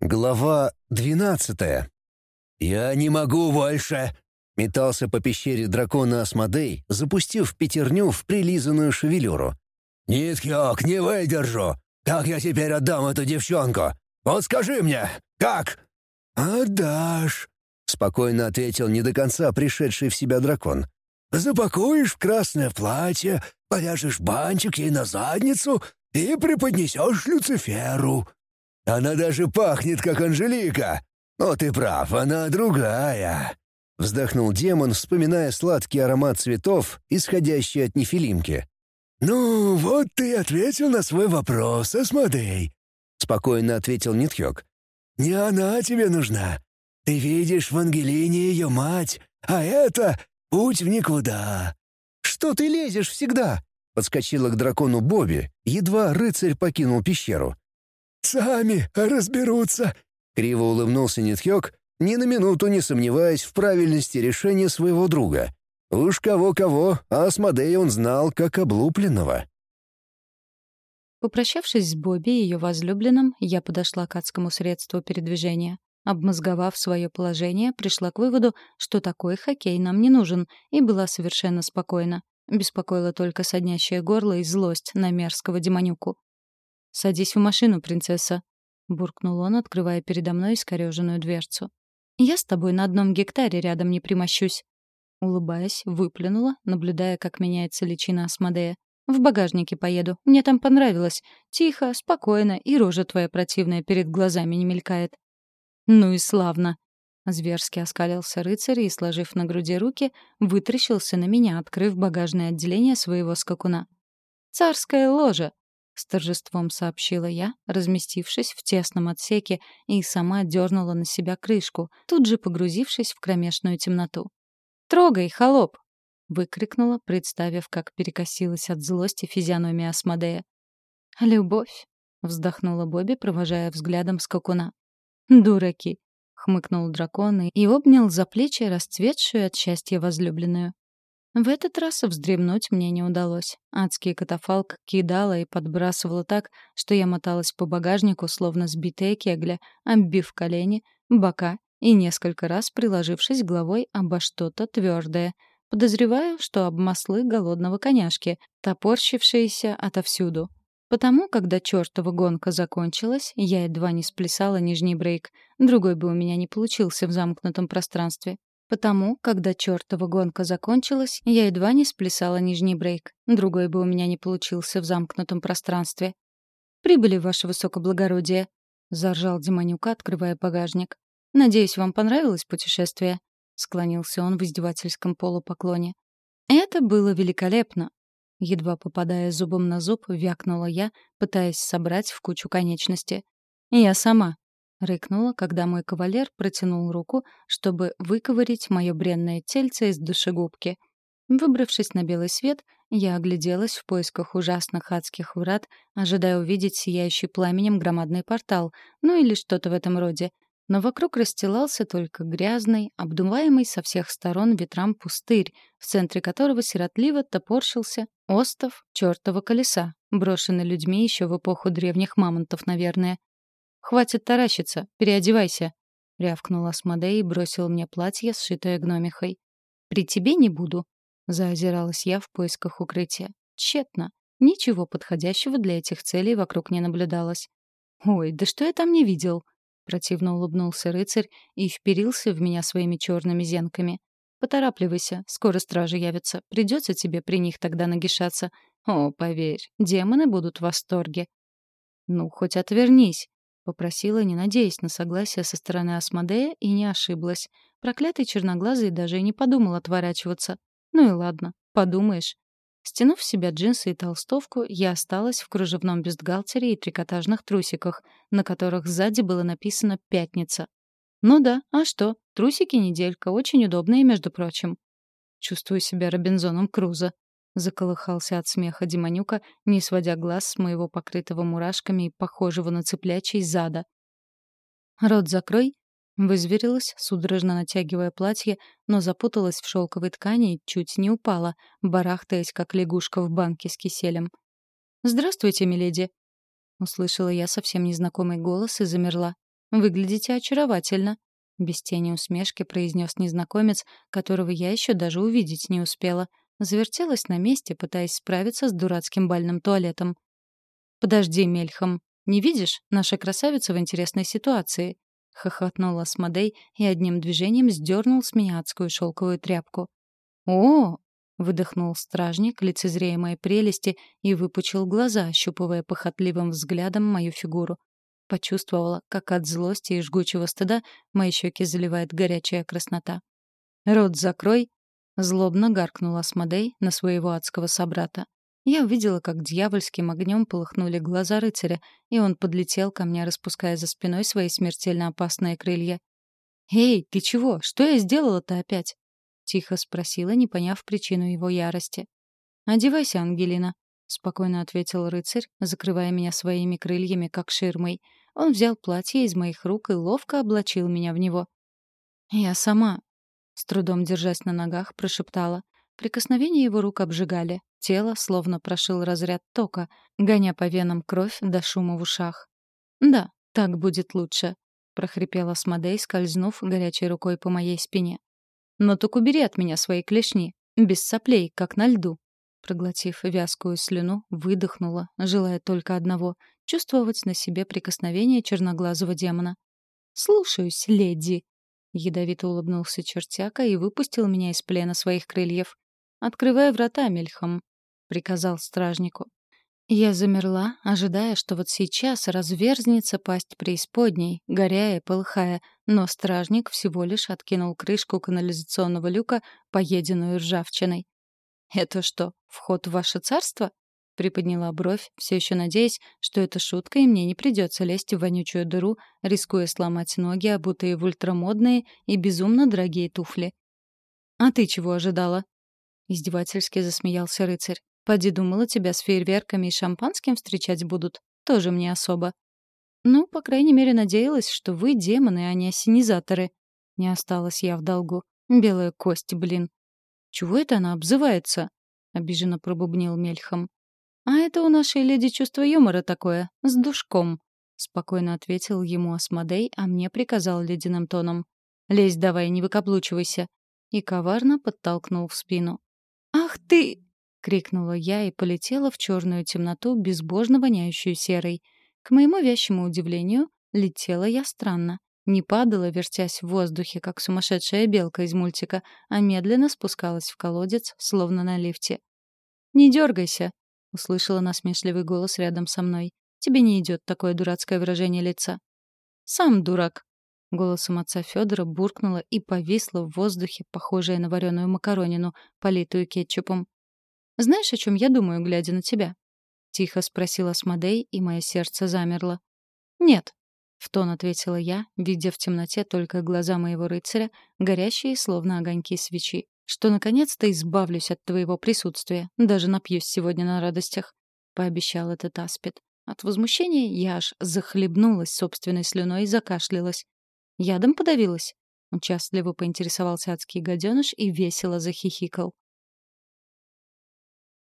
Глава двенадцатая. «Я не могу больше!» — метался по пещере дракона Асмодей, запустив пятерню в прилизанную шевелюру. «Ниткёк, не выдержу! Как я теперь отдам эту девчонку? Вот скажи мне, как?» «Отдашь!» — спокойно ответил не до конца пришедший в себя дракон. «Запакуешь в красное платье, повяжешь бантик ей на задницу и преподнесешь Люциферу. Она даже пахнет, как Анжелика. Но ты прав, она другая». Вздохнул демон, вспоминая сладкий аромат цветов, исходящий от нефилимки. «Ну, вот ты и ответил на свой вопрос, Асмодей», — спокойно ответил Нитхёк. «Не она тебе нужна. Ты видишь в Ангелине ее мать, а это путь в никуда». «Что ты лезешь всегда?» — подскочила к дракону Бобби, едва рыцарь покинул пещеру. «Сами разберутся», — криво улыбнулся Нитхёк, ни на минуту не сомневаясь в правильности решения своего друга. Уж кого-кого, а Асмодея он знал как облупленного. Попрощавшись с Бобби и ее возлюбленным, я подошла к адскому средству передвижения. Обмозговав свое положение, пришла к выводу, что такой хоккей нам не нужен, и была совершенно спокойна. Беспокоило только соднящее горло и злость на мерзкого демонюку. «Садись в машину, принцесса», — буркнул он, открывая передо мной искорёженную дверцу. «Я с тобой на одном гектаре рядом не примощусь». Улыбаясь, выплюнула, наблюдая, как меняется личина Асмодея. «В багажнике поеду. Мне там понравилось. Тихо, спокойно, и рожа твоя противная перед глазами не мелькает». «Ну и славно!» Зверски оскалился рыцарь и, сложив на груди руки, вытрящился на меня, открыв багажное отделение своего скакуна. «Царская ложа!» С торжеством сообщила я, разместившись в тесном отсеке, и сама дернула на себя крышку, тут же погрузившись в кромешную темноту. «Трогай, холоп!» — выкрикнула, представив, как перекосилась от злости физиономия Асмодея. «Любовь!» — вздохнула Бобби, провожая взглядом скакуна. «Дураки!» — хмыкнул дракон и обнял за плечи расцветшую от счастья возлюбленную. В этот раз вздремнуть мне не удалось. Адский катафалк кидала и подбрасывала так, что я моталась по багажнику, словно сбитая кегля, оббив колени, бока и несколько раз приложившись головой обо что-то твердое. Подозреваю, что об маслы голодного коняшки, топорщившиеся отовсюду. Потому, когда чертова гонка закончилась, я едва не сплясала нижний брейк. Другой бы у меня не получился в замкнутом пространстве. Потому, когда чертова гонка закончилась, я едва не сплясала нижний брейк. Другой бы у меня не получился в замкнутом пространстве. «Прибыли, ваше высокоблагородие», — заржал Демонюка, открывая багажник. «Надеюсь, вам понравилось путешествие?» — склонился он в издевательском полупоклоне. «Это было великолепно!» Едва попадая зубом на зуб, вякнула я, пытаясь собрать в кучу конечности. «Я сама», — рыкнула, когда мой кавалер протянул руку, чтобы выковырить мое бренное тельце из душегубки. Выбравшись на белый свет, я огляделась в поисках ужасных адских врат, ожидая увидеть сияющий пламенем громадный портал, ну или что-то в этом роде. Но вокруг расстилался только грязный, обдуваемый со всех сторон ветрам пустырь, в центре которого сиротливо топорщился остов чертова колеса, брошенный людьми еще в эпоху древних мамонтов, наверное. «Хватит таращиться, переодевайся», — рявкнул Асмодей и бросил мне платье, сшитое гномихой. «При тебе не буду», — заозиралась я в поисках укрытия. Тщетно. Ничего подходящего для этих целей вокруг не наблюдалось. «Ой, да что я там не видел?» Противно улыбнулся рыцарь и вперился в меня своими черными зенками. «Поторапливайся, скоро стражи явятся. Придется тебе при них тогда нагишаться. О, поверь, демоны будут в восторге». «Ну, хоть отвернись», Попросила, не надеясь на согласие со стороны Асмодея, и не ошиблась. Проклятый черноглазый даже и не подумал отворачиваться. Ну и ладно, подумаешь. Стянув в себя джинсы и толстовку, я осталась в кружевном бюстгальтере и трикотажных трусиках, на которых сзади было написано «Пятница». Ну да, а что? Трусики-неделька, очень удобные, между прочим. Чувствую себя Робинзоном Крузо. Заколыхался от смеха Демонюка, не сводя глаз с моего покрытого мурашками и похожего на цыплячий зада. «Рот закрой!» Вызверилась, судорожно натягивая платье, но запуталась в шелковой ткани и чуть не упала, барахтаясь, как лягушка в банке с киселем. «Здравствуйте, миледи!» Услышала я совсем незнакомый голос и замерла. выглядите очаровательно», — без тени усмешки произнес незнакомец, которого я еще даже увидеть не успела. Завертелась на месте, пытаясь справиться с дурацким бальным туалетом. «Подожди, Мельхам, не видишь, наша красавица в интересной ситуации?» — хохотнул Асмодей и одним движением сдернул с меня адскую шелковую тряпку. «О!» — выдохнул стражник, лицезрея моей прелести, и выпучил глаза, ощупывая похотливым взглядом мою фигуру. Почувствовала, как от злости и жгучего стыда мои щеки заливает горячая краснота. «Рот закрой!» — злобно гаркнул Асмодей на своего адского собрата. Я увидела, как дьявольским огнем полыхнули глаза рыцаря, и он подлетел ко мне, распуская за спиной свои смертельно опасные крылья. «Эй, ты чего? Что я сделала-то опять?» — тихо спросила, не поняв причину его ярости. «Одевайся, Ангелина», — спокойно ответил рыцарь, закрывая меня своими крыльями, как ширмой. Он взял платье из моих рук и ловко облачил меня в него. «Я сама», — с трудом держась на ногах, прошептала. Прикосновения его рук обжигали. Тело словно прошил разряд тока, гоня по венам кровь до шума в ушах. «Да, так будет лучше», — прохрипела Смодей, скользнув горячей рукой по моей спине. «Но так убери от меня свои клешни, без соплей, как на льду». Проглотив вязкую слюну, выдохнула, желая только одного — чувствовать на себе прикосновение черноглазого демона. «Слушаюсь, леди!» Ядовито улыбнулся чертяка и выпустил меня из плена своих крыльев. «Открывай врата, Мельхам», — приказал стражнику. Я замерла, ожидая, что вот сейчас разверзнется пасть преисподней, горяя и полыхая, но стражник всего лишь откинул крышку канализационного люка, поеденную ржавчиной. «Это что, вход в ваше царство?» — приподняла бровь, все еще надеясь, что это шутка, и мне не придется лезть в вонючую дыру, рискуя сломать ноги, обутые в ультрамодные и безумно дорогие туфли. «А ты чего ожидала?» Издевательски засмеялся рыцарь. «Поди думала, тебя с фейерверками и шампанским встречать будут? Тоже мне особо». «Ну, по крайней мере, надеялась, что вы демоны, а не осенизаторы». Не осталась я в долгу. Белая кость, блин. «Чего это она обзывается?» — обиженно пробубнил Мельхам. «А это у нашей леди чувство юмора такое, с душком», — спокойно ответил ему Асмодей, а мне приказал ледяным тоном. «Лезь давай, не выкаблучивайся». И коварно подтолкнул в спину. «Ах ты!» — крикнула я и полетела в черную темноту, безбожно воняющую серой. К моему вящему удивлению, летела я странно. Не падала, вертясь в воздухе, как сумасшедшая белка из мультика, а медленно спускалась в колодец, словно на лифте. «Не дергайся!» — услышала насмешливый голос рядом со мной. «Тебе не идет такое дурацкое выражение лица». «Сам дурак!» Голосом отца Федора буркнула и повисла в воздухе, похожая на вареную макаронину, политую кетчупом. «Знаешь, о чем я думаю, глядя на тебя?» Тихо спросила Смодей, и мое сердце замерло. «Нет», — в тон ответила я, видя в темноте только глаза моего рыцаря, горящие, словно огоньки свечи, что наконец-то избавлюсь от твоего присутствия, даже напьюсь сегодня на радостях, — пообещал этот аспид. От возмущения я аж захлебнулась собственной слюной и закашлялась. Ядом подавилась? Участливо поинтересовался адский гаденыш и весело захихикал.